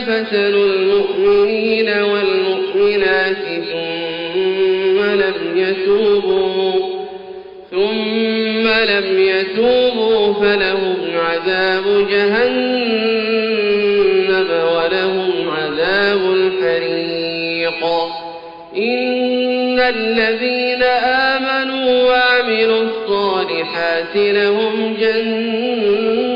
فتنوا المؤمنين والمؤمنات ثم لم يتوبوا ثم لم يتوبوا فلهم عذاب جهنم ولهم عذاب الحريق إن الذين آمنوا وعملوا الصالحات لهم جنات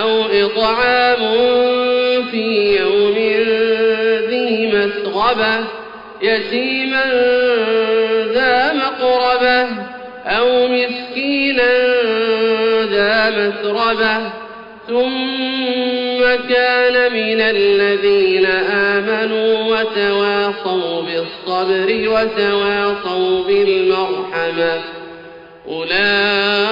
أو إطعام في يوم ذي مسغبة يتيما ذا مقربة أو مسكينا إلى مسربة. ثم كان من الذين آمنوا وتواصوا بالصبر وتواصوا بالمرحمة. أولئك